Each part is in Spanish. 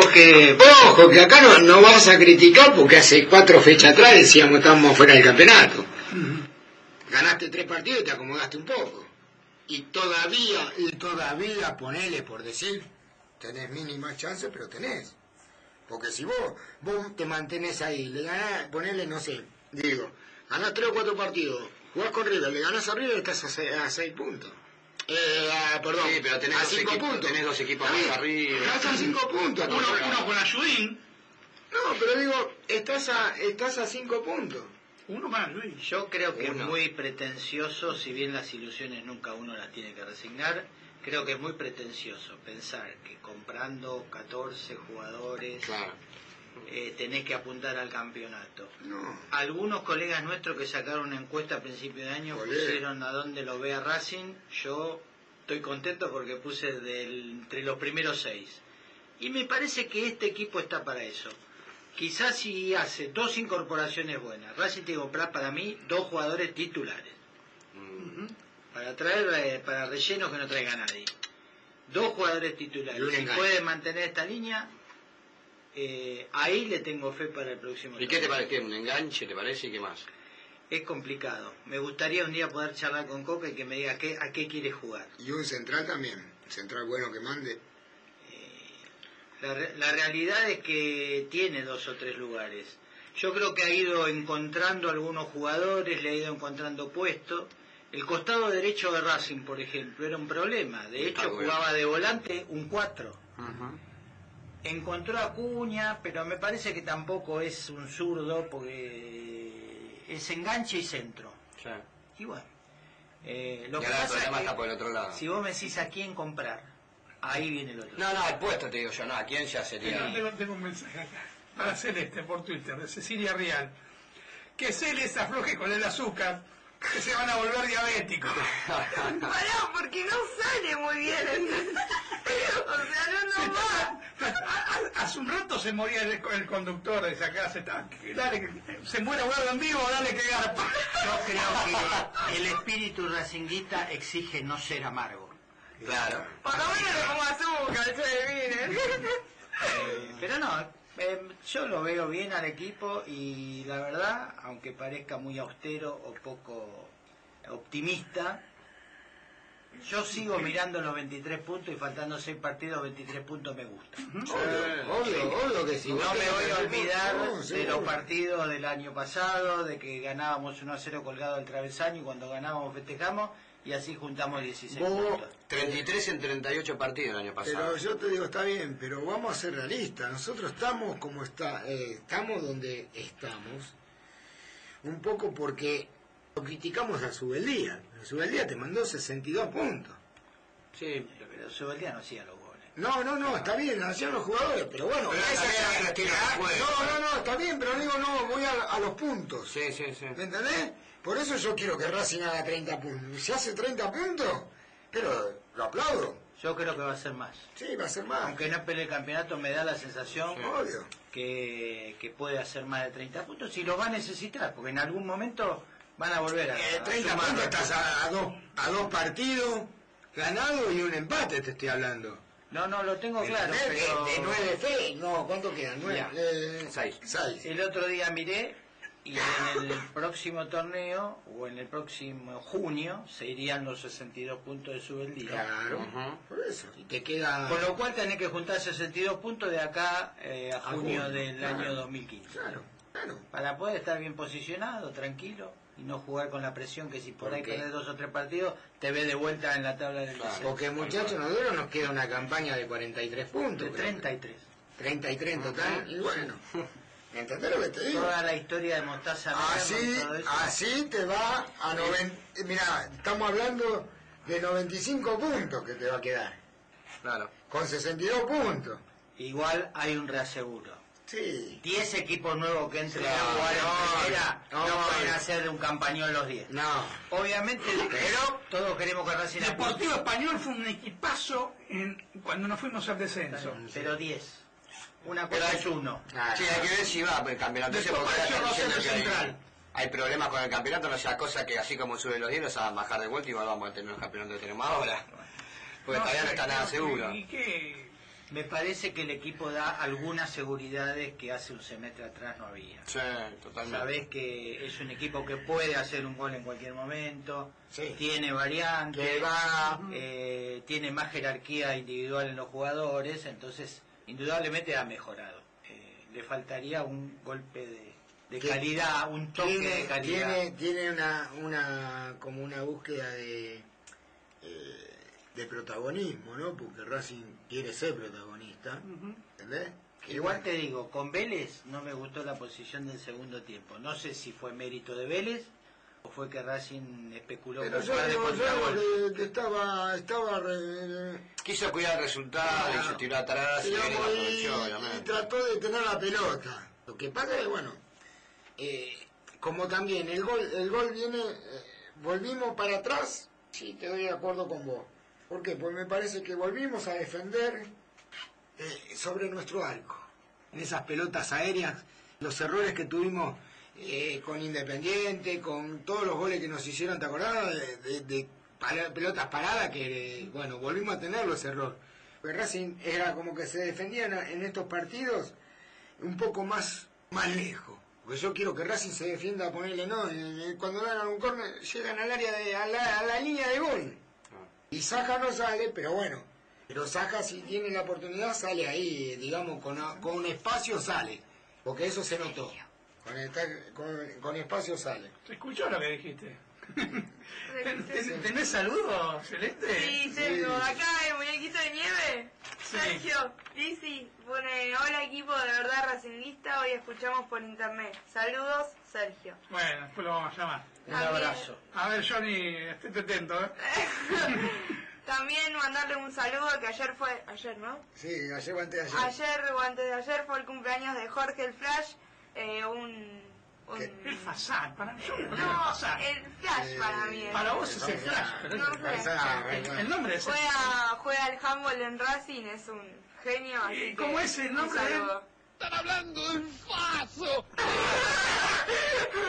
creo que... Ojo, que acá no, no vas a criticar porque hace cuatro fechas atrás decíamos estábamos fuera del campeonato. Ganaste tres partidos y te acomodaste un poco. Y todavía, y todavía, ponele por decir, tenés mínima chance, pero tenés. Porque si vos, vos te mantenés ahí, le ganás, ponele, no sé, digo, ganás tres o cuatro partidos, jugás con River, le ganás a River, estás a seis, a seis puntos. Eh, a- perdón, Sí, pero tenés a dos cinco equipos- puntos. tenés dos equipos Está más bien, arriba. Estás a cinco puntos. Uno, uno con Ayudín, No, pero digo, estás a, estás a cinco puntos. uno más, Luis. Yo creo que Uno. es muy pretencioso, si bien las ilusiones nunca uno las tiene que resignar, creo que es muy pretencioso pensar que comprando 14 jugadores Claro. Eh, tenés que apuntar al campeonato. No. Algunos colegas nuestros que sacaron una encuesta a principio de año Olé. pusieron a dónde lo ve a Racing. Yo estoy contento porque puse del- entre los primeros seis. Y me parece que este equipo está para eso. Quizás si hace dos incorporaciones buenas, Racing tiene que comprar para mí dos jugadores titulares. Mm. Para traer, eh, para rellenos que no traiga nadie. Dos jugadores titulares. Si puede mantener esta línea, eh, ahí le tengo fe para el próximo. ¿Y qué te parece? ¿Un enganche te parece y qué más? Es complicado. Me gustaría un día poder charlar con Coca y que me diga qué, a qué quiere jugar. Y un central también. Central bueno que mande. La, re- la realidad es que tiene dos o tres lugares. Yo creo que ha ido encontrando algunos jugadores, le ha ido encontrando puesto. El costado derecho de Racing, por ejemplo, era un problema. De hecho, jugaba de volante un 4. Encontró a Cuña, pero me parece que tampoco es un zurdo porque es enganche y centro. Sí. Y bueno, eh, lo Y que ahora el pasa es problema que está por el otro lado. si vos me decís a quién comprar, ahí viene el otro. No, no, el puesto te digo yo, no, ¿a quién ya sería? Tengo, tengo un mensaje acá para Celeste por Twitter de Cecilia Real. Que Celeste afloje con el azúcar, que se van a volver diabéticos. Pará, porque no sale muy bien. O sea, no, no va. Hace un rato se moría el, el conductor de esa casa. Dale, se muera huevo en vivo, dale que garpa. Yo creo que el espíritu racinguista exige no ser amargo. Claro. Por lo menos le pongo azúcar, che, miren. Eh, pero no, eh, yo lo veo bien al equipo y la verdad, aunque parezca muy austero o poco optimista, yo sigo mirando los 23 puntos y faltando 6 partidos, 23 puntos me gusta. Obvio, obvio, obvio que sí. No me voy a olvidar No, de los partidos del año pasado, de que ganábamos 1 a 0 colgado del travesaño y cuando ganábamos festejamos y así juntamos 16 Vos- puntos. 33 en 38 partidos el año pasado. Pero yo te digo, está bien, pero vamos a ser realistas. Nosotros estamos como está, eh, estamos donde estamos, un poco porque lo criticamos a Subeldía. Subeldía te mandó 62 puntos. Sí. Pero, pero Sobeldía no hacía los goles. No, no, no, está bien, hacían los jugadores, pero bueno. Pero esa- no, no, no, está bien, pero digo, no, voy a, a los puntos. Sí, sí, sí. ¿Me entendés? Por eso yo quiero que Racing haga 30 puntos. Si hace 30 puntos, pero lo aplaudo. Yo creo que va a ser más. Sí, va a ser más. Aunque no pelee el campeonato, me da la sensación Obvio. que, que puede hacer más de 30 puntos y lo va a necesitar, porque en algún momento van a volver a, Eh, a 30 sumar puntos estás a, a dos, a dos partidos ganados y un empate, te estoy hablando. No, no, lo tengo claro, de, de- pero de nueve fe, no, ¿cuánto quedan? Nueve. Ya. Eh, Seis. Seis. el otro día miré y en el próximo torneo o en el próximo junio se irían los 62 puntos de Subeldía. Claro, Ujú. por eso. Y te queda. Con lo cual tenés que juntar 62 puntos de acá eh, a junio junio, del claro. año 2015. Claro, claro. Para poder estar bien posicionado, tranquilo, y no jugar con la presión que si por ahí ¿Por qué? perdés dos o tres partidos, te ves de vuelta en la tabla del descenso. Porque muchachos, nosotros nos queda una campaña de 43 puntos. De creo. 33. 33 en total. Y bueno, ¿entendés lo que te digo? Toda la historia de Mostaza Así, así te va a 90. Mira, estamos hablando de 95 puntos que te va a quedar. Claro. Con 62 puntos. Igual hay un reaseguro. Sí. 10 equipos nuevos que entren Claro, a jugar en no, primera no, no, pueden hacer un campañón los 10. No. Obviamente, pero todos queremos que Racing Deportivo Español fue un equipazo en- cuando nos fuimos al descenso. Pero 10. Una cosa es uno. Ah, Sí, hay que ver si va el campeonato Después porque hay, Central. hay problemas con el campeonato, no sea cosa que así como suben los hilos a bajar de vuelta y volvamos a tener el campeonato que tenemos ahora. Porque todavía no está nada ¿y- seguro. ¿Y qué? Me parece que el equipo da algunas seguridades que hace un semestre atrás no había. Sí, totalmente. Sabés que es un equipo que puede hacer un gol en cualquier momento, Sí. tiene variantes, Que va- eh, tiene más jerarquía individual en los jugadores, entonces indudablemente ha mejorado. Eh, le faltaría un golpe de, calidad, un toque de tiene, calidad. tiene, tiene una, una, como una búsqueda de, eh, de protagonismo, ¿no? Porque Racing quiere ser protagonista, ¿entendés? Igual te digo, con Vélez no me gustó la posición del segundo tiempo. No sé si fue mérito de Vélez o fue que Racing especuló Pero yo digo, yo que, que estaba, estaba re- Quiso cuidar el resultado y se tiró atrás y trató de tener la pelota. Lo que pasa es, bueno, eh, como también el gol, el gol viene, eh, volvimos para atrás, sí, te doy de acuerdo con vos. ¿Por qué? Porque me parece que volvimos a defender eh, sobre nuestro arco. En esas pelotas aéreas, los errores que tuvimos eh, con Independiente, con todos los goles que nos hicieron, ¿te acordás? De, de- pelotas paradas que, bueno, volvimos a tenerlo ese error. Pero Racing era como que se defendía en, estos partidos un poco más, más lejos. Porque yo quiero que Racing se defienda, ponerle, no, cuando ganan un córner, llegan al área de, a la, a la línea de gol. Y Saja no sale, pero bueno. Pero Saja si tiene la oportunidad sale ahí, digamos, con, con un espacio sale. Porque eso se notó. Con, con, con espacio sale. ¿Se escuchó lo que dijiste? ¿Ten- ten- ¿Tenés saludos, Celeste? Sí, Sergio, acá el muñequito de nieve. Sí. Sergio, Lizzy, pone, hola equipo de verdad racinguista, hoy escuchamos por internet. Saludos, Sergio. Bueno, después lo vamos a llamar. Un También- abrazo. A ver, Johnny, estate atento, ¿eh? También mandarle un saludo que ayer fue, ayer no, Sí, ayer o antes de ayer. ayer o antes de ayer fue el cumpleaños de Jorge el Flash, eh, un... un- El Fasad, para mí, yo no, el No, el Flash para mí. Para vos es el Flash, pero No, es- el, el nombre es el Juega, juega al handball en Racing, es un genio. Así ¿Y que cómo es el nombre de él? saludo. El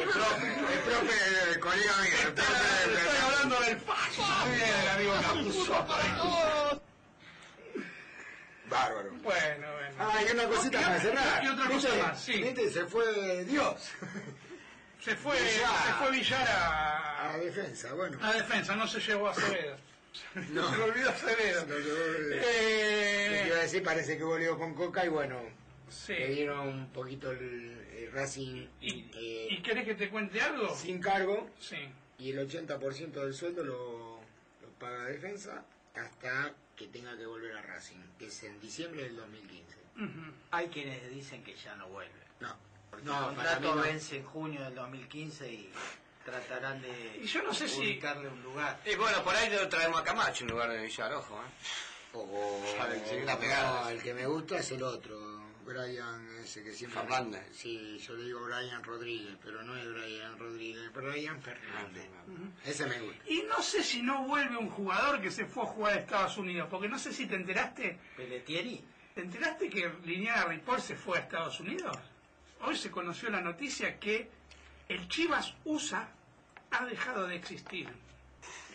profe, el profe, el colega mío, el profe Estoy hablando del. Muy bien, el amigo Capuzotto. Bárbaro. Bueno, bueno. Ah, y una cosita otra- cerrar. y otra cosa más, sí. ¿Viste? Se fue Dios Se fue, Villar. se fue Villar a a, defensa. Bueno, a defensa, no se llevó a Acevedo. No. Se lo olvidó Acevedo. Lo que Eh, iba a decir parece que volvió con Coca y bueno, sí. le dieron un poquito el, el Racing ¿Y, eh, ¿Y querés que te cuente algo? sin cargo Sí. y el 80% del sueldo lo, lo paga defensa hasta que tenga que volver a Racing, que es en diciembre del 2015. Ujú. Hay quienes dicen que ya no vuelve. No, el no, mí contrato no. vence en junio del 2015 y tratarán de Y yo no sé si- ubicarle un lugar. Y bueno, por ahí lo traemos a Camacho en lugar de Villar, ojo, ¿eh? O, la pegada. no, el que me gusta es el otro, Brian, ese que siempre... Fernández. Sí, yo le digo Brian Rodríguez, pero no es Brian Rodríguez, Brian Fernández. Ese me gusta. Y no sé si no vuelve un jugador que se fue a jugar a Estados Unidos, porque no sé si te enteraste, Pelletieri, ¿te enteraste que Liniera Ripoll se fue a Estados Unidos? Hoy se conoció la noticia que el Chivas USA ha dejado de existir.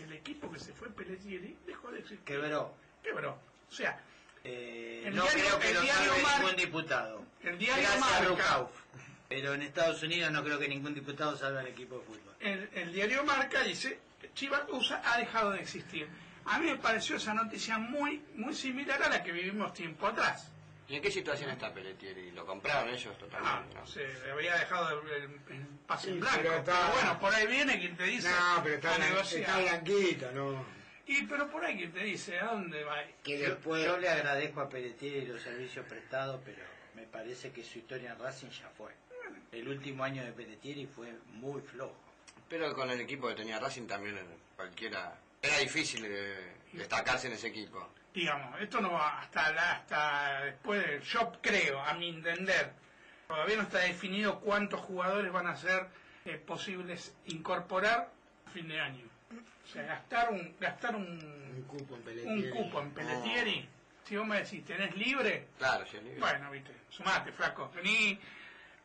El equipo que se fue Pelletieri dejó de existir. quebró. Quebró. O sea, Eh, El no diario- creo que el lo diario Mar- ningún diputado. el diario Marca. Pero en Estados Unidos no creo que ningún diputado salve al equipo de fútbol. el, el diario Marca dice Chivas USA ha dejado de existir. A mí me pareció esa noticia muy, muy similar a la que vivimos tiempo atrás. ¿Y en qué situación está Pelletieri? ¿Lo compraron ellos Ah, totalmente? no? se le había dejado el, el- el pase en blanco. pero bueno, por ahí viene quien te dice No, pero está, blan- está blanquito, ¿no? Y pero por ahí quien te dice a dónde va. Que Yo, después... yo le agradezco a Pelletieri los servicios prestados, pero me parece que su historia en Racing ya fue. El último año de Pelletieri fue muy flojo. Pero con el equipo que tenía Racing también eh, cualquiera... Era difícil eh, destacarse en ese equipo. Digamos, esto no va hasta la- hasta después del yo creo, a mi entender. Todavía no está definido cuántos jugadores van a ser eh, posibles incorporar a fin de año. O sea, gastar un gastar un, Un cupo en un Pelletieri. cupo en Pelletieri. Si vos me decís, tenés libre, Claro, libre. Bueno, viste, sumate, flaco, vení,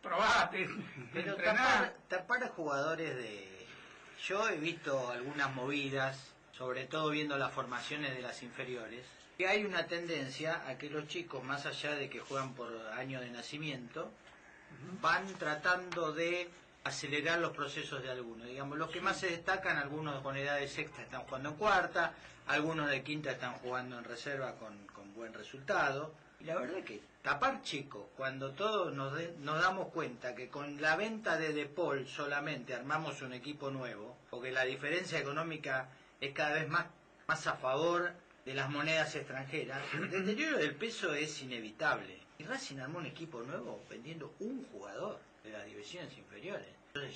probate, Pero tapar, tapar a jugadores de... Yo he visto algunas movidas, sobre todo viendo las formaciones de las inferiores, que hay una tendencia a que los chicos, más allá de que juegan por año de nacimiento, van tratando de acelerar los procesos de algunos. Digamos, los que más se destacan, algunos con edad de sexta están jugando en cuarta, algunos de quinta están jugando en reserva con, con buen resultado. Y la verdad que tapar chicos, cuando todos nos, de- nos damos cuenta que con la venta de Depol solamente armamos un equipo nuevo, porque la diferencia económica es cada vez más, más a favor de las monedas extranjeras, el deterioro del peso es inevitable. Y Racing armó un equipo nuevo vendiendo un jugador de las divisiones inferiores.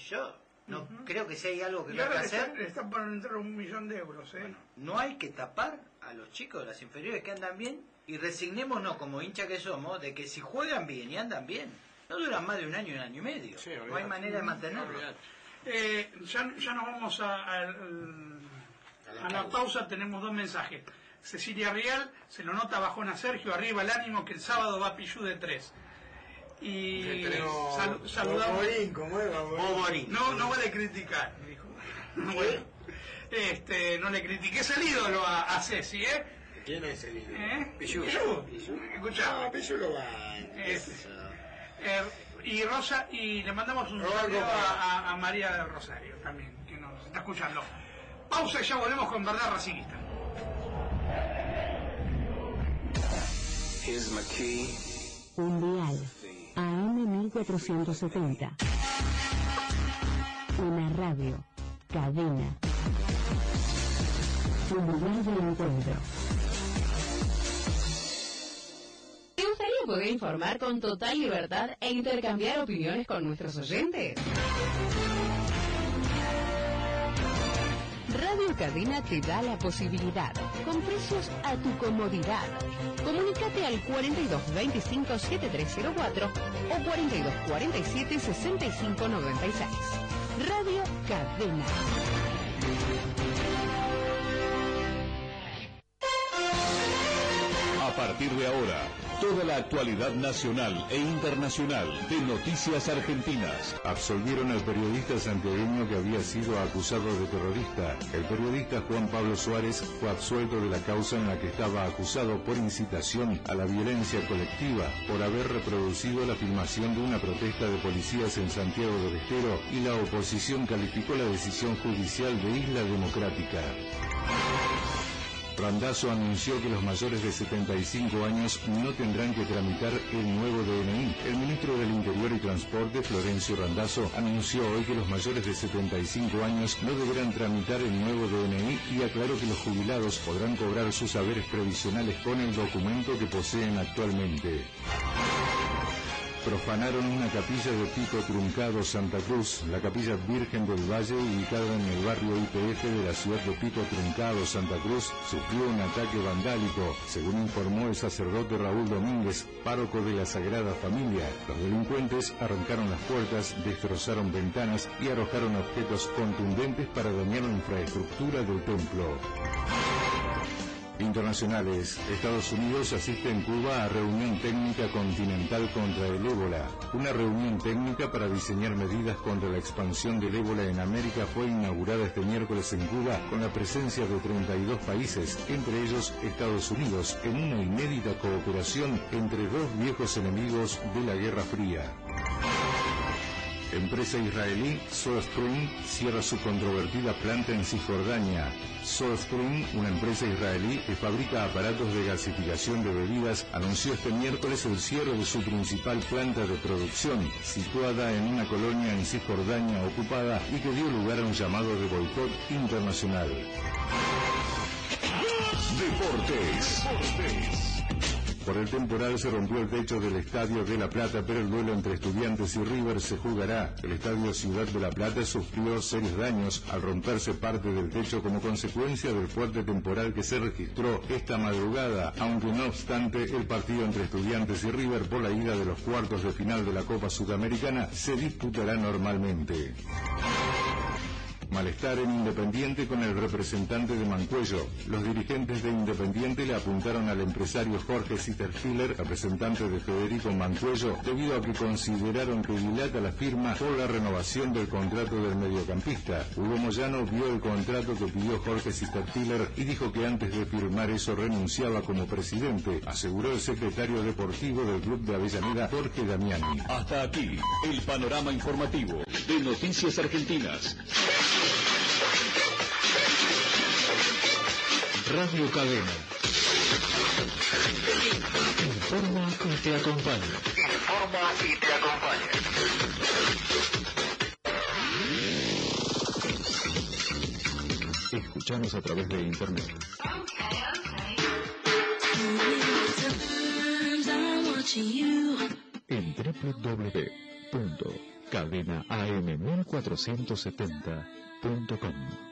Yo no creo que si hay algo que Y no hay que hacer, están, le están por entrar un millón de euros, ¿eh? no hay que tapar a los chicos de las inferiores que andan bien y resignémonos como hincha que somos de que si juegan bien y andan bien, no duran más de un año, un año y medio. Sí, no hay manera de mantenerlo. Eh, ya, ya nos vamos a, a la pausa, tenemos dos mensajes. Cecilia Rial se lo nota bajón a Sergio, arriba el ánimo que el sábado va Pichu de tres. Y sal- saludamos. Boborín, ¿cómo es? Boborín. Boborín. No, no vale criticar, dijo. Bueno, este, no le critiques el ídolo a, a Ceci, ¿eh? ¿Quién es el ídolo? ¿Eh? Pichu. Pichu. Escuchá. No, yo lo va. Eh, y Rosa, y le mandamos un saludo a, a- a María del Rosario también, que nos está escuchando. Pausa y ya volvemos con Verdad Racingista. Here's my key. Un dial AM 1470. Una radio. Cadena. Un lugar de encuentro. ¿Te gustaría poder informar con total libertad e intercambiar opiniones con nuestros oyentes? Radio Cadena te da la posibilidad, con precios a tu comodidad. Comunícate al 4225 7304 o 4247 6596. Radio Cadena. Partir de ahora, toda la actualidad nacional e internacional de Noticias Argentinas. Absolvieron al periodista santiagueño que había sido acusado de terrorista. El periodista Juan Pablo Suárez fue absuelto de la causa en la que estaba acusado por incitación a la violencia colectiva por haber reproducido la filmación de una protesta de policías en Santiago del Estero y la oposición calificó la decisión judicial de Isla Democrática. Randazzo anunció que los mayores de 75 años no tendrán que tramitar el nuevo DNI. El ministro del Interior y Transporte, Florencio Randazzo, anunció hoy que los mayores de 75 años no deberán tramitar el nuevo DNI y aclaró que los jubilados podrán cobrar sus saberes previsionales con el documento que poseen actualmente. Profanaron una capilla de Pico Truncado Santa Cruz, la capilla Virgen del Valle, ubicada en el barrio IPF de la ciudad de Pico Truncado Santa Cruz, sufrió un ataque vandálico, según informó el sacerdote Raúl Domínguez, párroco de la Sagrada Familia. Los delincuentes arrancaron las puertas, destrozaron ventanas y arrojaron objetos contundentes para dañar la infraestructura del templo. Internacionales. Estados Unidos asiste en Cuba a reunión técnica continental contra el ébola. Una reunión técnica para diseñar medidas contra la expansión del ébola en América fue inaugurada este miércoles en Cuba con la presencia de 32 países, entre ellos Estados Unidos, en una inédita cooperación entre dos viejos enemigos de la Guerra Fría. Empresa israelí SodaStream cierra su controvertida planta en Cisjordania. SodaStream, una empresa israelí que fabrica aparatos de gasificación de bebidas, anunció este miércoles el cierre de su principal planta de producción, situada en una colonia en Cisjordania ocupada y que dio lugar a un llamado de boicot internacional. Deportes. Por el temporal se rompió el techo del Estadio de La Plata, pero el duelo entre Estudiantes y River se jugará. El Estadio Ciudad de La Plata sufrió serios daños al romperse parte del techo como consecuencia del fuerte temporal que se registró esta madrugada, aunque no obstante el partido entre Estudiantes y River por la ida de los cuartos de final de la Copa Sudamericana se disputará normalmente. Malestar en Independiente con el representante de Mancuello. Los dirigentes de Independiente le apuntaron al empresario Jorge Sitterfiller, representante de Federico Mancuello, debido a que consideraron que dilata la firma por la renovación del contrato del mediocampista. Hugo Moyano vio el contrato que pidió Jorge Sitterfiller y dijo que antes de firmar eso renunciaba como presidente, aseguró el secretario deportivo del club de Avellaneda, Jorge Damiani. Hasta aquí, el panorama informativo de Noticias Argentinas. Radio Cadena. Informa y te acompaña. Informa y te acompaña. Escuchanos a través de internet. En www.cadenaam1470.com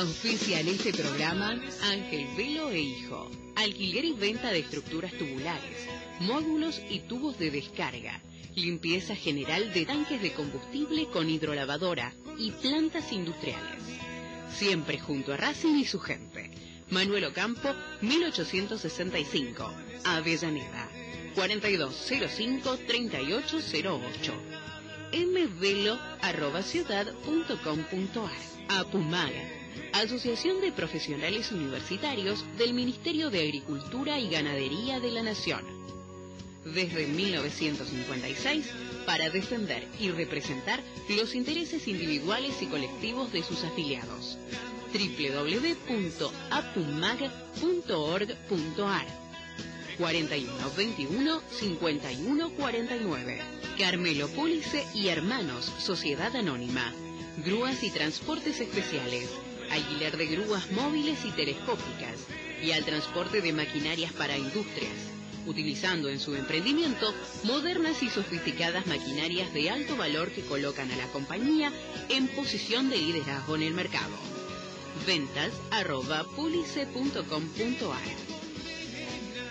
Auspicia en este programa Ángel Velo e Hijo. Alquiler y venta de estructuras tubulares, módulos y tubos de descarga. Limpieza general de tanques de combustible con hidrolavadora y plantas industriales. Siempre junto a Racing y su gente. Manuel Ocampo, 1865. Avellaneda. 4205-3808. mvelo arroba ciudad.com.ar. Apumaga. Asociación de Profesionales Universitarios del Ministerio de Agricultura y Ganadería de la Nación. Desde 1956, para defender y representar los intereses individuales y colectivos de sus afiliados. www.apumag.org.ar 4121 5149 Carmelo Pólice y Hermanos, Sociedad Anónima. Grúas y transportes especiales. Alquiler de grúas móviles y telescópicas. Y al transporte de maquinarias para industrias. Utilizando en su emprendimiento modernas y sofisticadas maquinarias de alto valor que colocan a la compañía en posición de liderazgo en el mercado. Ventas arroba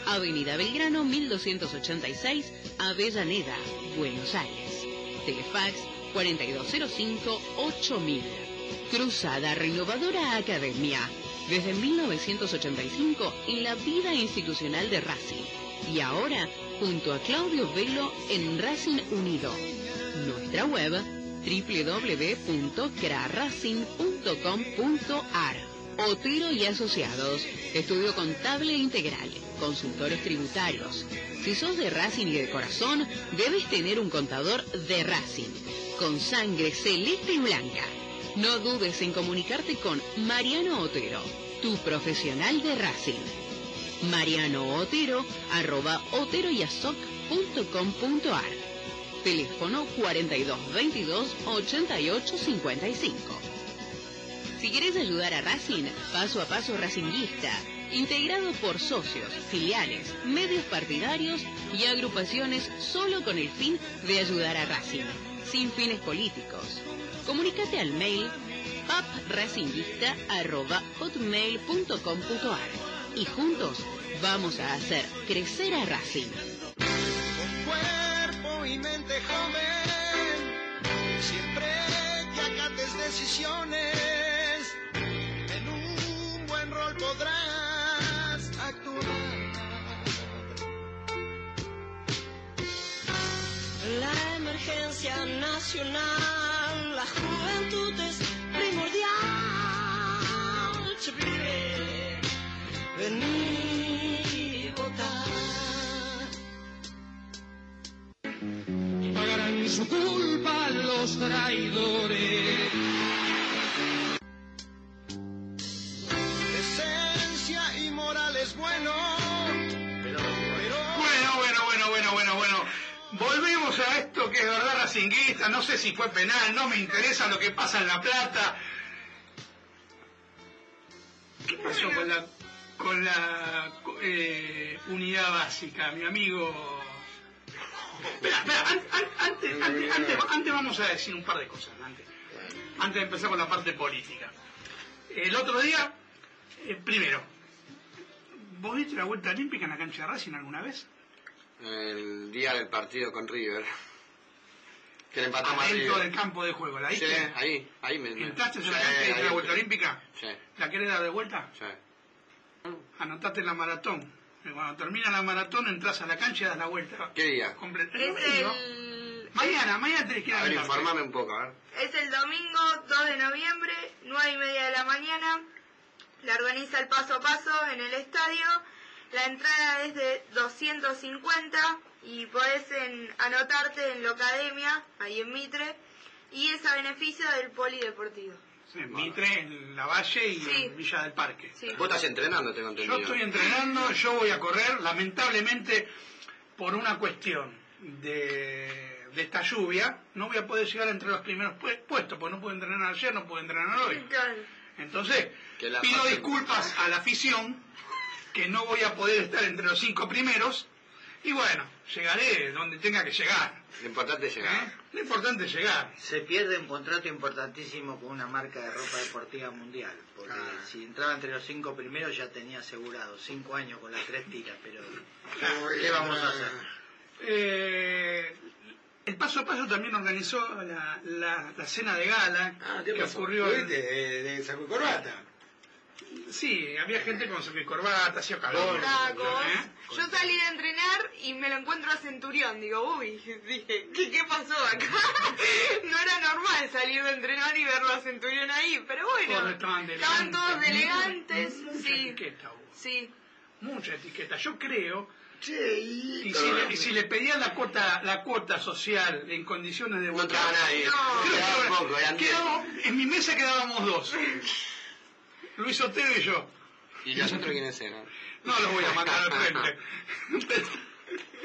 Avenida Belgrano 1286, Avellaneda, Buenos Aires. Telefax 4205-8000. Cruzada Renovadora Academia. Desde 1985 en la vida institucional de Racing. Y ahora junto a Claudio Velo en Racing Unido. Nuestra web www.craracing.com.ar Otero y Asociados, estudio contable integral, consultores tributarios. Si sos de Racing y de corazón, debes tener un contador de Racing, con sangre celeste y blanca. No dudes en comunicarte con Mariano Otero, tu profesional de Racing. Mariano Otero, arroba oteroyasoc.com.ar. Teléfono 4222 8855. Si quieres ayudar a Racing, paso a paso Racinguista, integrado por socios, filiales, medios partidarios y agrupaciones solo con el fin de ayudar a Racing, sin fines políticos. Comunícate al mail papracinguista.hotmail.com.ar y juntos vamos a hacer crecer a Racing. Con cuerpo y mente joven, siempre que acates decisiones, en un buen rol podrás actuar. La emergencia nacional, juventud es primordial. Chipire, vení votar. Pagarán su culpa los traidores. Esencia y moral es bueno, pero, Bueno, bueno, bueno, bueno, bueno, bueno. Volvemos a esto que es verdad racinguista, no sé si fue penal, no me interesa lo que pasa en La Plata. ¿Qué pasó con la, con la eh, unidad básica, mi amigo? Espera, espera, an- an- antes, antes, antes, antes vamos a decir un par de cosas, antes, antes de empezar con la parte política. El otro día, eh, primero, ¿vos viste la vuelta olímpica en la cancha de Racing alguna vez? El día del partido con River. Que le Adentro River. del campo de juego, ¿la Sí, viste? ahí, ahí me... ¿Entraste en la Sí, cancha de la vuelta olímpica? Sí, ¿La querés dar de vuelta? sí. Anotate en la maratón. Que cuando termina la maratón entras a la cancha y das la vuelta. ¿Qué día? Comple- Es domingo. el, Mañana, mañana tenés que ir a A ver, informame un poco, a ver. es el domingo 2 de noviembre, 9 y media de la mañana. La organiza el paso a paso en el estadio. La entrada es de 250 y podés en- anotarte en la academia, ahí en Mitre, y es a beneficio del polideportivo. Sí, en Mitre, en La Valle y Sí. en Villa del Parque. Sí. Vos estás entrenando, tengo Yo entendido. estoy entrenando, yo voy a correr, lamentablemente por una cuestión de, de esta lluvia, no voy a poder llegar entre los primeros pue- puestos, porque no pude entrenar ayer, no pude entrenar hoy. Claro. Entonces, pido disculpas a la afición, que no voy a poder estar entre los cinco primeros, y bueno, llegaré donde tenga que llegar. Lo importante es llegar. ¿eh? Lo importante es llegar. Se pierde un contrato importantísimo con una marca de ropa deportiva mundial, porque Ah. si entraba entre los cinco primeros ya tenía asegurado cinco años con las tres tiras, pero Muy ¿qué vamos a hacer? Eh, el paso a paso también organizó la, la- la cena de gala Ah, ¿qué que pasó? ocurrió. en- ¿Fuiste de, de saco y corbata? Sí, había gente con su corbata, hacía calor. ¿eh? Yo salí de entrenar y me lo encuentro a Centurión. Digo, uy, dije, ¿qué, qué pasó acá? no era normal salir de entrenar y verlo a Centurión ahí, pero bueno. Todos estaban de estaban todos elegantes, elegantes, Mucha sí. etiqueta hubo, Sí. mucha etiqueta. Yo creo, Che, y... y si, le, y si le pedían la cuota, la cuota social en condiciones de No votar. No. creo que ahora- quedamos- en mi mesa quedábamos dos. Luis Otero y yo. ¿Y los otros quiénes eran? No los voy a mandar al frente.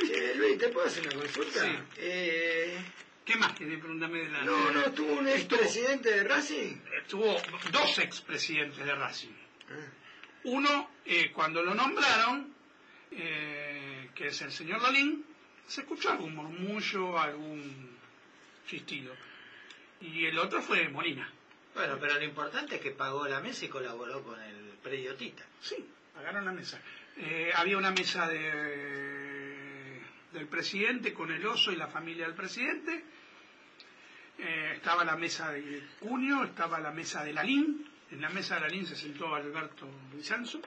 Che, Luis, ¿te puedo hacer una consulta? Sí. Eh, ¿Qué más querés preguntarme de la... no, no, estuvo un expresidente de Racing. Estuvo dos expresidentes de Racing. Ah. Uno, eh, cuando lo nombraron, eh, que es el señor Lalín, se escuchó algún murmullo, algún chistido. Y el otro fue Molina. Bueno, pero lo importante es que pagó la mesa y colaboró con el predio Tita. Sí, pagaron la mesa. Eh, había una mesa de, del presidente con el oso y la familia del presidente. Eh, estaba la mesa de Cunio, estaba la mesa de Lalín. En la mesa de Lalín se sentó Alberto Bizanzo.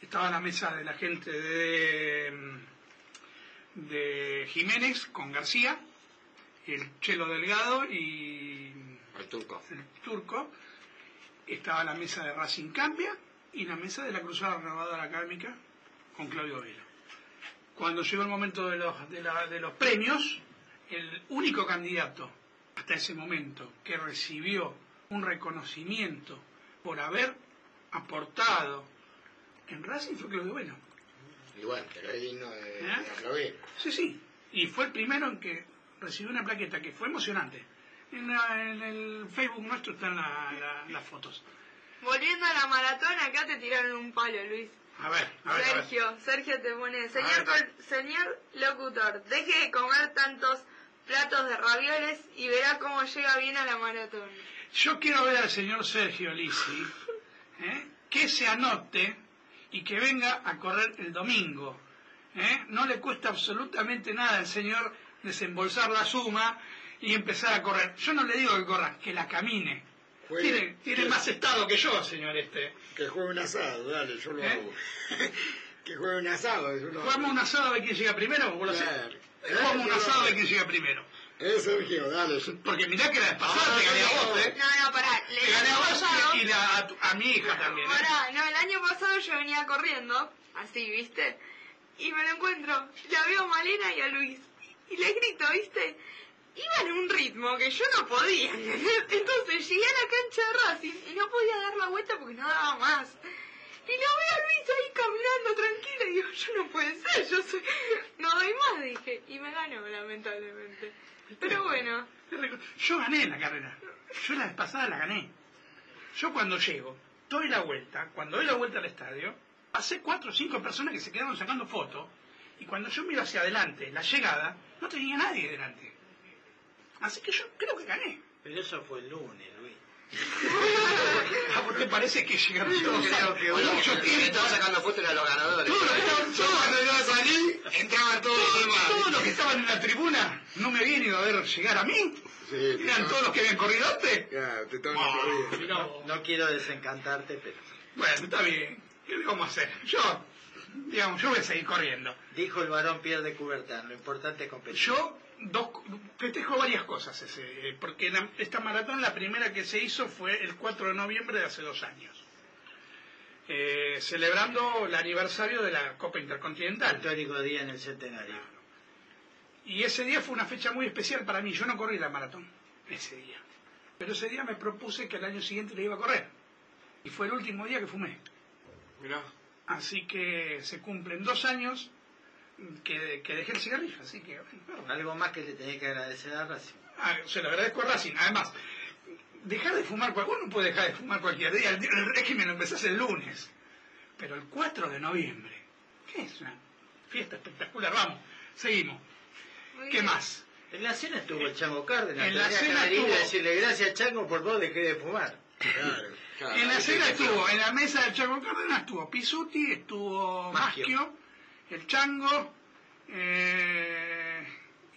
Estaba la mesa de la gente de, de Jiménez con García, el Chelo Delgado y El turco. el turco, estaba la mesa de Racing Cambia y la mesa de la Cruzada Renovadora Académica con Claudio Velo. Cuando llegó el momento de los, de, la- de los premios, el único candidato hasta ese momento que recibió un reconocimiento por haber aportado en Racing fue Claudio Velo. Y bueno, pero es digno de, ¿Eh? de aplaudir. Sí, sí. Y fue el primero en que recibió una plaqueta que fue emocionante. En, la- en el Facebook nuestro están la- la- las fotos. Volviendo a la maratón, acá te tiraron un palo, Luis. A ver, a ver, a ver. Sergio, Sergio te pone, ver. señor, col- señor locutor, deje de comer tantos platos de ravioles y verá cómo llega bien a la maratón. Yo quiero ver al señor Sergio Lisi ¿eh? que se anote y que venga a correr el domingo. ¿eh? No le cuesta absolutamente nada al señor desembolsar la suma y empezar a correr. Yo no le digo que corra, que la camine. Juegue- Tiene, tiene que- más estado que yo, señor este. Que juegue un asado, dale, yo lo ¿Eh? hago. que juegue un asado, yo lo hago. ¿Jugamos un asado a ver quién llega primero? ¿Vos lo. Jugamos un asado a ver quién llega primero. Eh, Sergio, dale. Porque mirá que la vez pasada te gané a vos, ¿eh? No, no, pará, Te gané a vos pasado, y la- a, tu- a mi hija también, ¿eh? pará, no, el año pasado yo venía corriendo, así, ¿viste? Y me lo encuentro, la veo a Malena y a Luis, y les grito, ¿viste? Ritmo que yo no podía. Entonces llegué a la cancha de Racing y no podía dar la vuelta porque no daba más. Y lo veo a Luis ahí caminando tranquilo y digo, yo no puede ser, yo soy... No doy más, dije. Y me ganó, lamentablemente. Pero bueno, Yo gané la carrera. Yo la vez pasada la gané. Yo cuando llego, doy la vuelta, cuando doy la vuelta al estadio, pasé cuatro o cinco personas que se quedaron sacando fotos, y cuando yo miro hacia adelante, la llegada, no tenía nadie delante. Así que yo creo que gané. Pero eso fue el lunes, Luis. Ah, bueno, te parece que llegaron Yo todos creo que uno mucho tiempo? sacando fotos a los ganadores. Todos los que estaban- Yo cuando iba a salir, entraba todo todos- el demás. todos los que estaban en la tribuna no me habían ido a ver llegar a mí. Sí, Eran todos los que habían corrido antes. Ya, te estaban vos. No quiero desencantarte, pero Bueno, está bien. ¿Qué le vamos a hacer? Yo, digamos, yo voy a seguir corriendo. dijo el varón Pierre de Coubertin, lo importante es competir. Yo dos, festejo varias cosas, ese, eh, porque la- esta maratón, la primera que se hizo fue el 4 de noviembre de hace dos años, Eh, celebrando el aniversario de la Copa Intercontinental. Histórico día en el centenario. Y ese día fue una fecha muy especial para mí. Yo no corrí la maratón ese día. Pero ese día me propuse que al año siguiente la iba a correr. Y fue el último día que fumé. Mirá. Así que se cumplen dos años que, que dejé el cigarrillo. Así que, bueno, Algo más que le tenés que agradecer a Racing. Ah, se lo agradezco a Racing. Además, dejar de fumar, cual- uno puede dejar de fumar cualquier día. El, el régimen lo empezás el lunes. Pero el 4 de noviembre, ¿qué es una fiesta espectacular? Vamos, seguimos. Muy ¿Qué bien. más? En la cena estuvo el Chango Cárdenas. En la cena estuvo- decirle gracias Chango por vos dejé de fumar. Claro. Claro, en la cena estuvo, en la mesa del Chango Cárdenas estuvo Pisuti, estuvo Maggio. Maschio, el Chango, eh,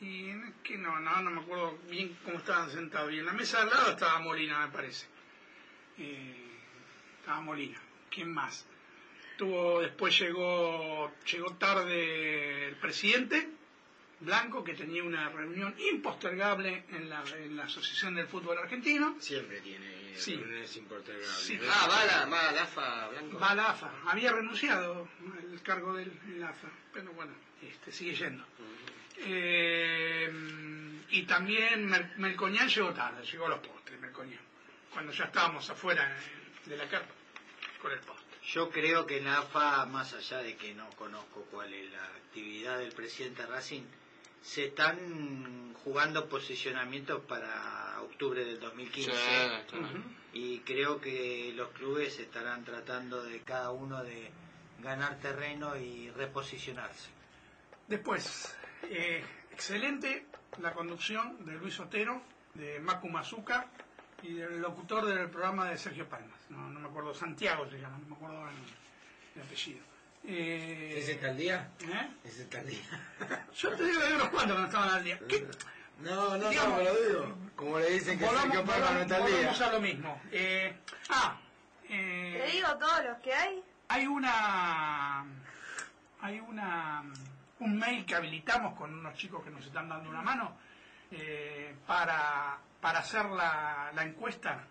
y que no, no, no me acuerdo bien cómo estaban sentados. Y en la mesa de al lado estaba Molina, me parece. Eh, estaba Molina. ¿Quién más? Tuvo, después llegó, llegó tarde el presidente Blanco, que tenía una reunión impostergable en la, en la Asociación del Fútbol Argentino. Siempre tiene Sí. reuniones impostergables. Sí. Ah, Bala, Bala, Lafa, Blanco. Va al AFA. Había renunciado al cargo del el AFA, pero bueno, este, sigue yendo. Eh, y también Mer- Melcoñán llegó tarde, llegó a los postres, Melcoñán, cuando ya estábamos afuera de la carpa con el postre. Yo creo que en AFA, más allá de que no conozco cuál es la actividad del presidente Racing, se están jugando posicionamientos para octubre del 2015. Sí, claro. Y creo que los clubes estarán tratando de cada uno de ganar terreno y reposicionarse. Después, eh, excelente la conducción de Luis Otero, de Macu Mazuca y del locutor del programa de Sergio Palmas. No, no me acuerdo, Santiago se llama, no me acuerdo el, el apellido. Eh, ¿Ese está al día? ¿eh? Ese está al día. Yo te digo de unos cuantos que no estaban al día. ¿Qué? No, no, Digamos, no, lo digo. Como le dicen que Volvamos, Sergio Palma no está al día. volvamos a lo mismo. Eh, ah, eh, Te digo todos los que hay. hay una hay una un mail que habilitamos con unos chicos que nos están dando una mano eh, para, para hacer la, la encuesta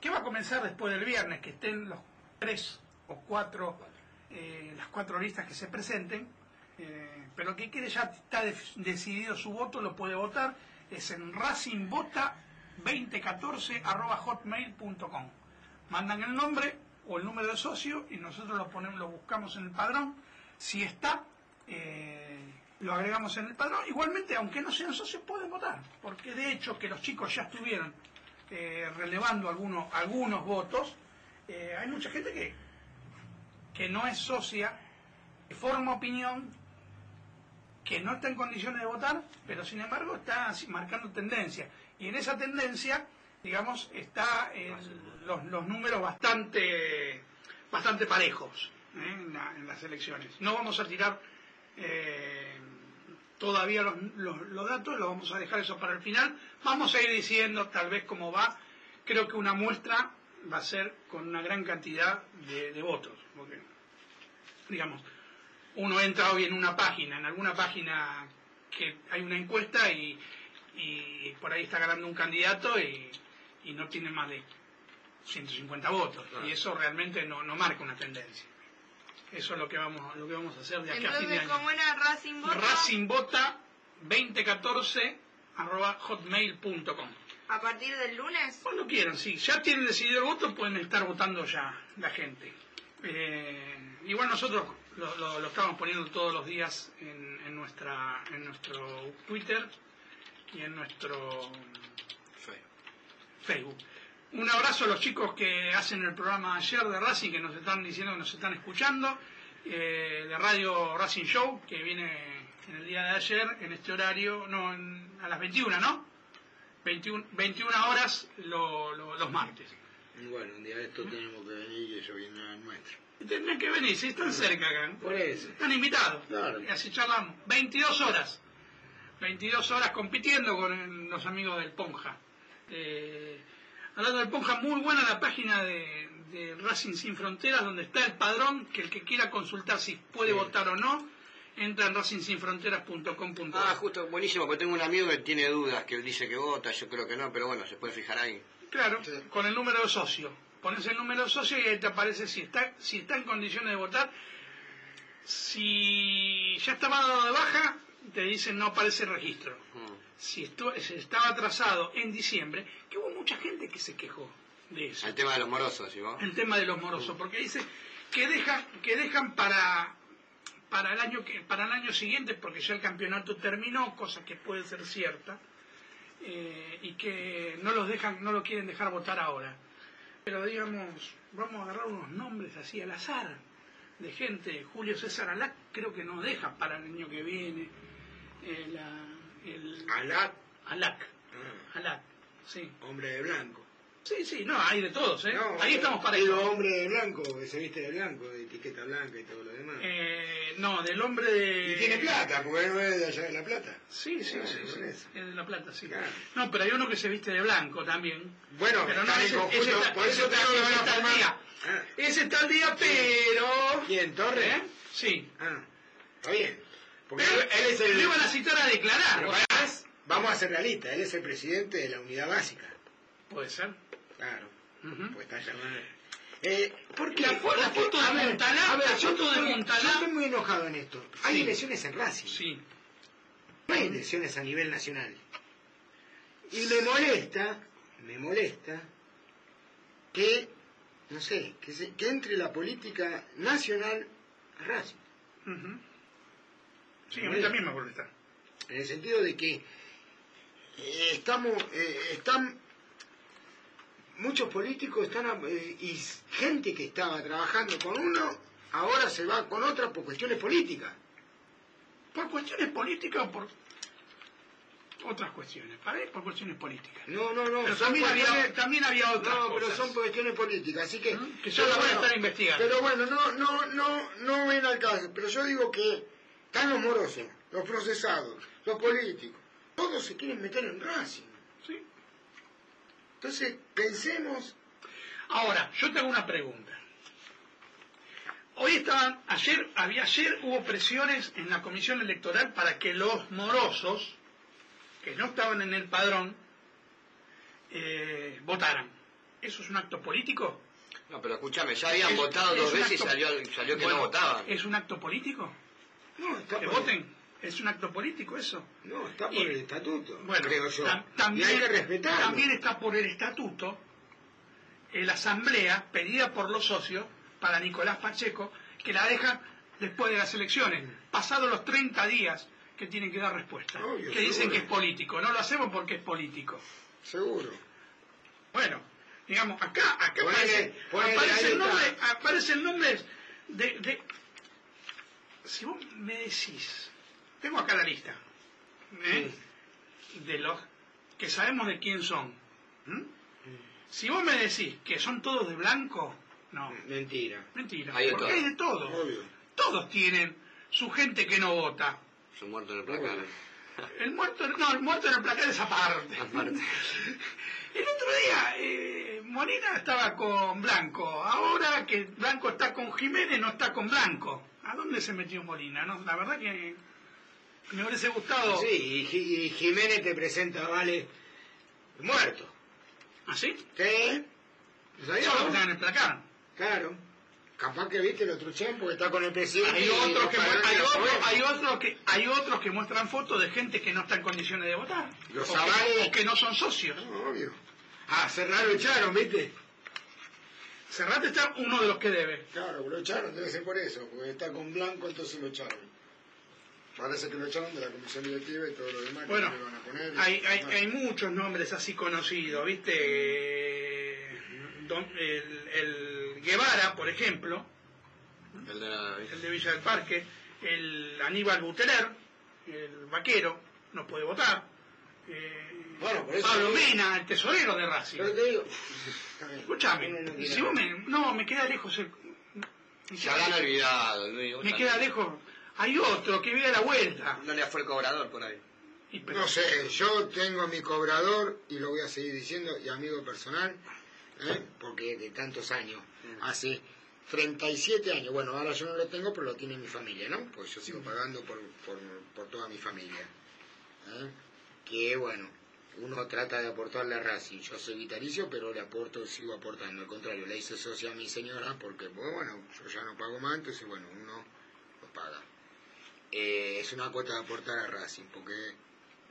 que va a comenzar después del viernes que estén los tres o cuatro eh, las cuatro listas que se presenten eh, pero que quiere ya está decidido su voto lo puede votar es en racingbota2014 arroba hotmail.com mandan el nombre o el número de socio y nosotros lo ponemos lo buscamos en el padrón. Si está eh, lo agregamos en el padrón. Igualmente aunque no sean socios pueden votar porque de hecho que los chicos ya estuvieron relevando algunos algunos votos hay mucha gente que que no es socia que forma opinión que no está en condiciones de votar, pero sin embargo está marcando tendencia. Y en esa tendencia, digamos, está el- los, los números bastante, bastante parejos ¿eh? en, la- en las elecciones. No vamos a tirar eh, todavía los, los- los datos, lo vamos a dejar eso para el final. Vamos a ir diciendo tal vez cómo va. Creo que una muestra va a ser con una gran cantidad de votos. Porque, digamos, uno entra hoy en una página, en alguna página que hay una encuesta y, y por ahí está ganando un candidato y, y no tiene más de 150 votos. Y eso realmente no, no marca una tendencia. Eso es lo que vamos, lo que vamos a hacer de aquí a fin de año. como era Racing Bota, Racing Bota 2014 arroba hotmail.com. a partir del lunes, Cuando quieran, sí. Ya tienen decidido el voto, pueden estar votando ya la gente. Eh, igual nosotros lo, estamos poniendo todos los días en, en nuestra, en nuestro Twitter y en nuestro Facebook. Un abrazo a los chicos que hacen el programa ayer de Racing, que nos están diciendo que nos están escuchando, eh, de Radio Racing Show, que viene en el día de ayer, en este horario, no, a las 21, ¿no? 21, 21 horas lo- los martes. Bueno, un día de esto tenemos que venir y eso viene al nuestro. Tendrán que venir, si están cerca acá. Por eso. Están invitados. Claro. Y así charlamos. 22 horas. 22 horas compitiendo con los amigos del Ponja. Eh, hablando del Ponja, muy buena la página de, de Racing Sin Fronteras, donde está el padrón, que el que quiera consultar si puede votar o no, entra en racingsinfronteras.com.ar. Ah, justo, buenísimo, porque tengo un amigo que tiene dudas, que dice que vota, yo creo que no, pero bueno, se puede fijar ahí. Claro, con el número de socio. Pones el número de socio y ahí te aparece si está, si está en condiciones de votar. Si ya estaba dado de baja, te dicen no aparece registro. Mm. Si, esto, si estaba atrasado en diciembre, que hubo mucha gente que se quejó de eso. El tema de los morosos, ¿sí vos? El tema de los morosos, porque dice que dejan, que dejan para para el año que para el año siguiente, porque ya el campeonato terminó, cosa que puede ser cierta, eh, y que no los dejan, no lo quieren dejar votar ahora. Pero digamos, vamos a agarrar unos nombres así al azar de gente. Julio César Alac creo que no deja para el año que viene. eh, el, Alac. Alac. Ah, Alac, sí. hombre de blanco. Sí, sí, no, hay de todos, ¿eh? No, Ahí estamos para Digo hombre de blanco, que se viste de blanco, de etiqueta blanca y todo lo demás. Eh, no, del hombre de... Y tiene plata, porque no es de allá de La Plata. Sí, sí, Claro, sí. Es de La Plata, sí. Claro. No, pero hay uno que se viste de blanco también. Bueno, pero no, ese, está, por eso te que ese van a está al formar- día. Ah. Ese está al día, pero... ¿Quién, Torres? ¿Eh? Sí. Ah, está bien. Porque Pero él, es el... le iban a citar a declarar. Pero o sea, además, vamos a ser realistas, él es el presidente de la unidad básica. Puede ser. Claro, pues está llamado. Eh, ¿Por qué? La foto de Montaná, a ver, la yo foto de estoy- Montaná- Yo estoy muy enojado en esto. Hay Sí. elecciones en Racing. Sí. No hay elecciones a nivel nacional. Y me molesta, me molesta que, no sé, que, se- que entre la política nacional a Racing. Sí, a mí también me molesta. En el sentido de que eh, estamos, eh, están, muchos políticos están, a- eh, y gente que estaba trabajando con uno, ahora se va con otra por cuestiones políticas. Por cuestiones políticas o por otras cuestiones. Para mí, por cuestiones políticas. No, no, no. Pero también había, también había otras No, pero son cuestiones políticas, así que... ¿Mm? Que pero lo van a estar investigando. Pero bueno, no, no, no, no ven al caso. Pero yo digo que están los morosos, los procesados, los políticos, todos se quieren meter en Racing. Sí. Entonces, pensemos... Ahora, yo te hago una pregunta. Hoy estaban, ayer, había, ayer hubo presiones en la comisión electoral para que los morosos, que no estaban en el padrón, eh, votaran. ¿Eso es un acto político? No, pero escúchame, ya habían Es- votado es dos veces y salió, salió que Bueno, no votaban. ¿Es un acto político? No, está ¿Que voten? ¿Es un acto político eso? no, está por Y- el estatuto, Bueno, creo yo. tam- y también, hay que respetarlo. también está por el estatuto eh, la asamblea pedida por los socios para Nicolás Pacheco que la dejan después de las elecciones, pasados los 30 días que tienen que dar respuesta, Obvio, que dicen seguro. que es político. No lo hacemos porque es político. Seguro. Bueno, digamos, acá, acá Ponele- aparece, ponele, aparece ahí el nombre, aparece el nombre de, de- Si vos me decís, tengo acá la lista, ¿eh? de los que sabemos de quién son. ¿m? Si vos me decís que son todos de blanco, no, Mentira. mentira, Hay de porque todo. hay de todo. Obvio. Todos tienen su gente que no vota. Su muerto en el placar. El muerto, no, el muerto en el placar es aparte. Aparte. El otro día, eh, Molina estaba con Blanco. Ahora que Blanco está con Jiménez, no está con Blanco. ¿A dónde se metió Molina? No, la verdad que me hubiese gustado. Sí, y, Ji- y Jiménez te presenta, vale, muerto. ¿Así? ¿Qué? ¿Lo sabías Solo en el placar. Claro. Capaz que viste el otro chen porque está con el presidente. Hay otros, que, hay, sabemos. hay, otros que, hay otros que muestran fotos de gente que no está en condiciones de votar. Los o, que, o que no son socios. No, obvio. Ah, Serrano lo echaron, ¿viste? Cerrate está uno de los que debe. Claro, lo echaron, debe ser por eso, porque está con Blanco, entonces lo echaron. Parece que lo echaron de la comisión directiva y todo lo demás. que Bueno, le van a poner y- hay, hay, Ah. hay muchos nombres así conocidos, ¿viste? Eh, don- el, el Guevara, por ejemplo, El de la... el de Villa del Parque, el Aníbal Buteler, el vaquero, no puede votar. Eh, Bueno, por eso Pablo digo- Mena, el tesorero de Racing. Pero te digo, Escúchame, Uno no quiere si vos me, no, me queda lejos el, me Se habrán olvidado, Luis. Me queda lejos. Hay otro que vive a la vuelta. No le fue el cobrador por ahí. Y pero- No sé, yo tengo a mi cobrador, y lo voy a seguir diciendo, y amigo personal, ¿eh? porque de tantos años, hace 37 años, bueno, ahora yo no lo tengo, pero lo tiene mi familia, ¿no? Pues yo sigo pagando por, por, por toda mi familia. ¿eh? Que bueno, uno trata de aportarle a Racing, yo soy vitalicio, pero le aporto, sigo aportando, al contrario, le hice socia a mi señora, porque pues, bueno, yo ya no pago más, entonces bueno, uno lo paga. Eh, es una cuota de aportar a Racing, porque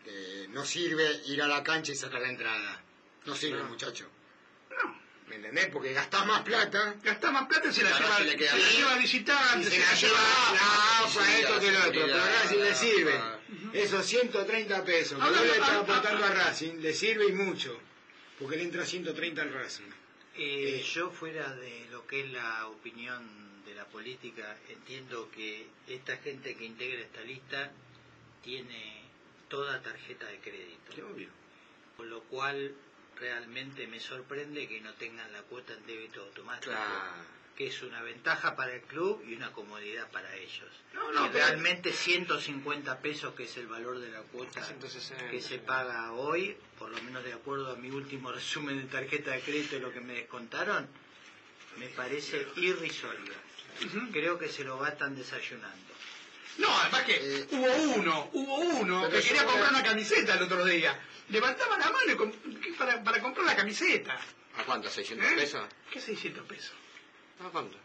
eh, no sirve ir a la cancha y sacar la entrada. No sirve, muchacho. ¿Me entendés? Porque gastás más plata. Gastás más plata y se la Claro, lleva, si le queda se la lleva visitante, se la lleva la AFA, esto que lo otro. Pero a Racing le sirve. Esos 130 pesos que vos le estás ah, aportando a Racing, le sirve y mucho. Porque le entra 130 al Racing. Eh, yo fuera de lo que es la opinión de la política, entiendo que esta gente que integra esta lista tiene toda tarjeta de crédito. obvio. Con lo cual realmente me sorprende que no tengan la cuota en débito automático. Claro. que es una ventaja para el club y una comodidad para ellos. No, no, Y realmente 150 pesos, que es el valor de la cuota 160, que se paga hoy, por lo menos de acuerdo a mi último resumen de tarjeta de crédito y lo que me descontaron, me parece irrisorio. Creo que se lo gastan desayunando. No, además que Eh, hubo uno, hubo uno que quería comprar una camiseta el otro día. Levantaba la mano y com- para, para comprar la camiseta. ¿A cuánto? ¿600 ¿Eh? pesos? ¿Qué 600 pesos? ¿A cuánto?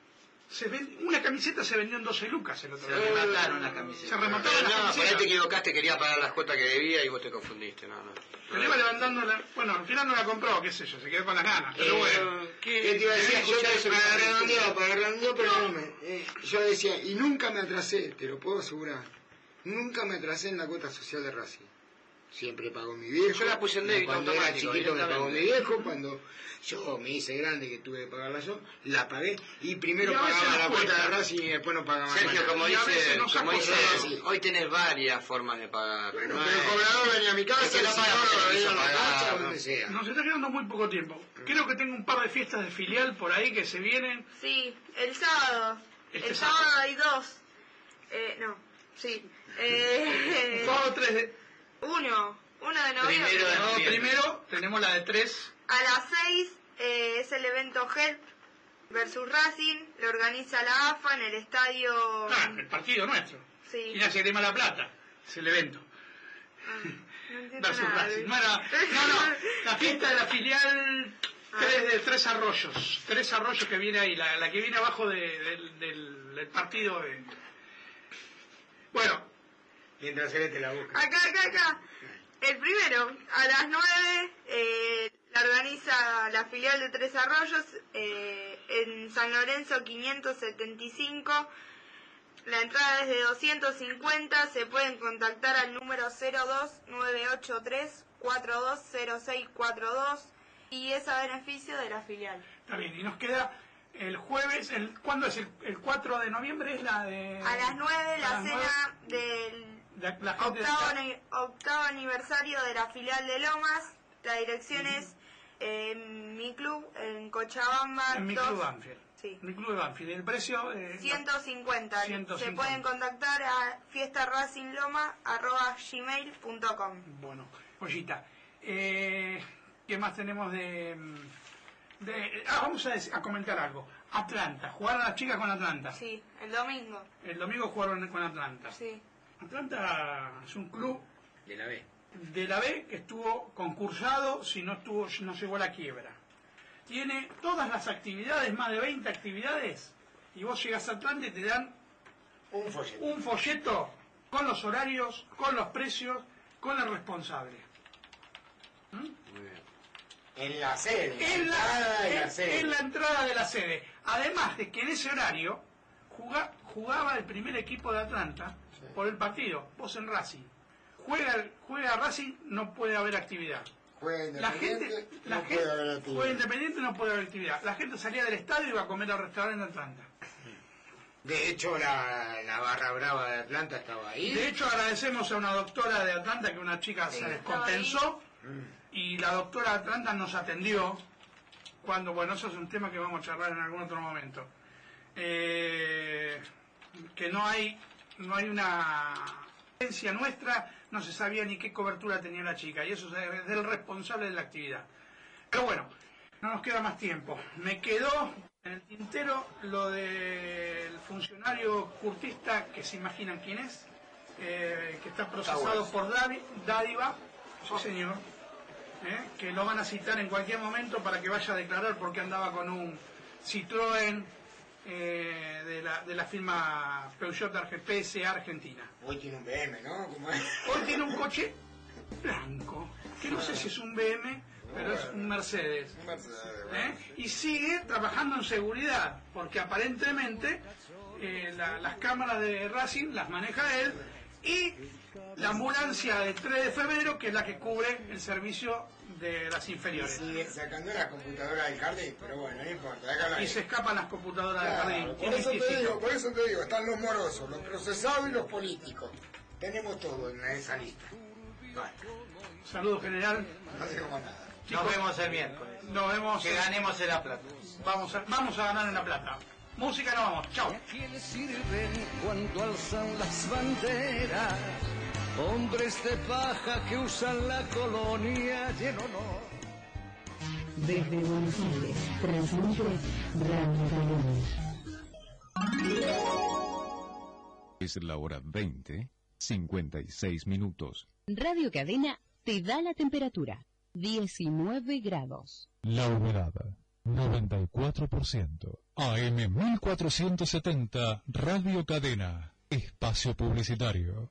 Se ven- una camiseta se vendió en 12 lucas el otro Se día. remataron la camiseta. Se remataron Pero las no, por ahí te camisetas. equivocaste, quería pagar las cuotas que debía y vos te confundiste. No, no. Pero iba levantando la... Bueno, al final no la compró, qué sé yo, se quedó con las ganas. Pero Eh, bueno. ¿Qué te iba a decir? Yo escuchar eso para redondear, para redondear, perdóname. Eh, yo decía, y nunca me atrasé, te lo puedo asegurar. Nunca me atrasé en la cuota social de Racing. Siempre pagó mi viejo. Yo la puse en débito Cuando era chiquito me pagó mi viejo. Cuando yo me hice grande que tuve que pagarla yo, la pagué. Y primero Y pagaba la cuesta. de Racing y después no pagaba Sergio, más como Y dice, no como dice, hoy tenés varias formas de pagar. Bueno, no pero el cobrador venía a mi casa, el porque venía a la casa, ¿no? donde sea. Nos está quedando muy poco tiempo. Creo que tengo un par de fiestas de filial por ahí que se vienen. Sí, el sábado. Este el sábado. sábado hay dos. Eh, no, sí. Eh, Sábado 3 de... uno, uno de noviembre. Primero de No, noviembre. primero tenemos la de 3. A las 6 eh, es el evento Help versus Racing. Lo organiza la AFA en el estadio. Ah, el partido nuestro. Sí. Y se Grima La Plata. Es el evento. Ah, no Versus nada. Racing. No, era- no, no, la fiesta de la filial tres de Tres Arroyos. Tres Arroyos que viene ahí, la, la que viene abajo de- del, del- del partido de... Bueno, Mientras él te la busca. Acá, acá, acá. El primero, a las 9, eh, la organiza la filial de Tres Arroyos eh, en San Lorenzo 575. La entrada es de 250. Se pueden contactar al número 02983-420642 y es a beneficio de la filial. está bien. Y nos queda el jueves, el, ¿cuándo es? El, el 4 de noviembre es la de... A las 9 a la las cena del la- la gente octavo, está- octavo aniversario de la filial de Lomas. La dirección es eh, mi club en Cochabamba. En mi 2, club Banfield. Sí. Mi club de Banfield. El precio... eh, 150. Se 150. pueden contactar a fiestaracingloma.gmail.com Bueno, Ollita, eh, ¿qué más tenemos de...? de- ah, vamos a, a comentar algo. Atlanta, jugaron las chicas con Atlanta. Sí, el domingo. El domingo jugaron con Atlanta. Sí. Atlanta es un club De la B. de la B que estuvo concursado si no estuvo no llegó a la quiebra. Tiene todas las actividades, más de 20 actividades, y vos llegas a Atlanta y te dan Un folleto. un folleto con los horarios, con los precios, con el responsable. Muy bien. En la sede. En la, entrada de en- la sede. en la entrada de la sede. Además de que en ese horario juga- jugaba el primer equipo de Atlanta por el partido, vos en Racing. Juega, juega Racing, no puede haber actividad. Juega La independiente, gente, la no gente puede haber actividad. juega independiente, no puede haber actividad. La gente salía del estadio y iba a comer al restaurante en Atlanta. De hecho, la, la barra brava de Atlanta estaba ahí. De hecho, agradecemos a una doctora de Atlanta que una chica se descompensó y la doctora de Atlanta nos atendió cuando, bueno, eso es un tema que vamos a charlar en algún otro momento. Eh, que no hay, no hay una evidencia nuestra, no se sabía ni qué cobertura tenía la chica, y eso es del responsable de la actividad. Pero bueno, no nos queda más tiempo. Me quedó en el tintero lo del funcionario curtista, que se imaginan quién es, eh, que está procesado por Dádiva, sí señor, ¿eh? que lo van a citar en cualquier momento para que vaya a declarar porque andaba con un Citroën eh, de, la, de la firma Peugeot PSA Argentina. Hoy tiene un BM, ¿no? Hoy tiene un coche blanco, que no sé si es un BM, pero es un Mercedes. ¿eh? Y sigue trabajando en seguridad, porque aparentemente eh, la- las cámaras de Racing las maneja él y la ambulancia de 3 de febrero, que es la que cubre el servicio de las inferiores. Sigue sacando la computadora del jardín, pero bueno, no importa. Y se escapan las computadoras Claro, del jardín. por, Es eso te digo, por eso te digo, están los morosos, los procesados y los políticos. Tenemos todo en esa lista. Saludos general. No más nada. Nos vemos el miércoles. Nos vemos. Que ganemos en La Plata. Vamos a, vamos a ganar en La Plata. Música no vamos. Chao. ¿Quiénes sirven cuando alzan las banderas? Hombres de paja que usan la colonia en honor. Desde Buenos Aires, transmite Radio Cadena. Es la hora 20, 56 minutos. Radio Cadena te da la temperatura. 19 grados. La humedad, 94%. AM 1470, Radio Cadena. Espacio Publicitario.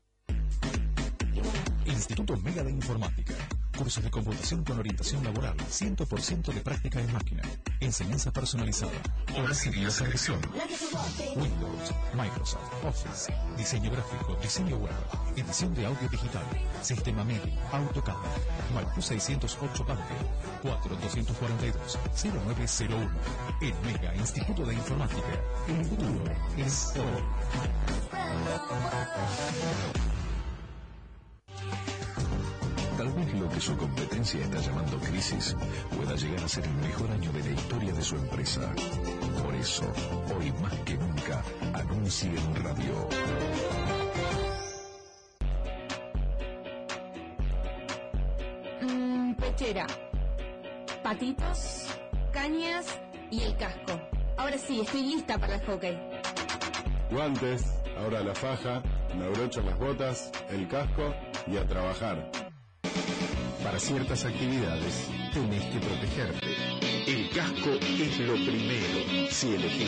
Instituto Mega de Informática. Cursos de computación con orientación laboral. 100% de práctica en máquina. Enseñanza personalizada. Horas y días lección. Windows, Microsoft, Office. Diseño gráfico, diseño web. Edición de audio digital. Sistema MEDI. AutoCAD. Maipú 608 Parque. 4242-0901. El Mega Instituto de Informática. El futuro es hoy. Tal vez lo que su competencia está llamando crisis pueda llegar a ser el mejor año de la historia de su empresa. Por eso, hoy más que nunca, anuncie en radio. Mm, pechera, patitos, cañas y el casco. Ahora sí, estoy lista para el hockey. Guantes, ahora la faja, me abrocho las botas, el casco y a trabajar. Para ciertas actividades tenés que protegerte. El casco es lo primero. Si elegís